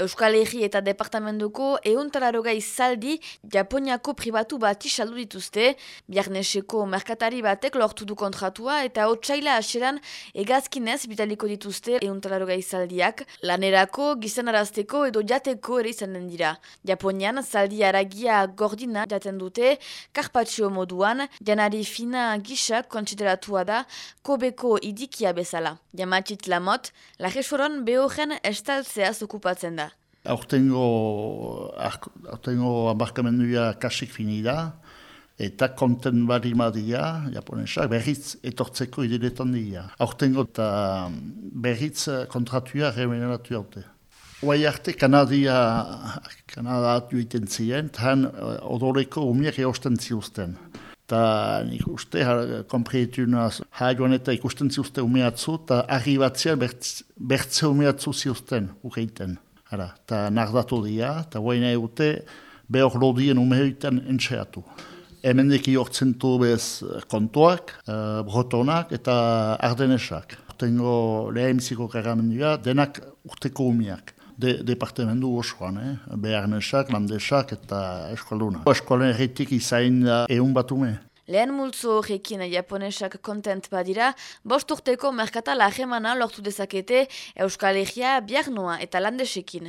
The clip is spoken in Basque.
Euskal Herri eta Departamentuko euntalarogei zaldi Japoniako pribatu bat isaldu dituzte, biarneseko merkatari batek lortu du kontratua eta hotxaila aseran egazkinez bitaliko dituzte euntalarogei zaldiak, lanerako, gizanarazteko edo jateko ere izanen dira. Japonian zaldi aragia gordina jaten dute, karpatxio moduan, janari fina gisa kontsideratua da, kobeko idikia bezala. Jamatit lamot, lajesoron behoren estaltzea okupatzen da. Aurtengo, aurtengo ambarkamenduia kasik fini da, eta konten bari madia, japonesak, berriz etortzeko idiletan dira. Aurtengo eta berriz kontratuia remeneratu haute. Oai arte, Kanadia, Kanada atu iten ziren, han odoreko umiak eosten ziuzten. Ta nik uste, kompreetuna, haioan eta ikusten ziuzten umeatzu, eta arribatzean bertze umeatzu ziuzten, ugeiten. Hara, eta nardatu dira, eta guaina egute, behor lodien umehoitan entxeatu. Hemen deki hortzen bez kontuak, uh, brotonak eta ardenesak. Tengo lehemziko karamendua, denak urteko umiak. De, departamentu osoan, eh? beharnesak, landesak eta eskoluna. Eskolen erretik izain da egun bat. Lehen multzo horrekin japonesak kontent badira, bost urteko merkatala ahemana lortu dezakete Euskal Herria, Biarnoa eta Landesekin.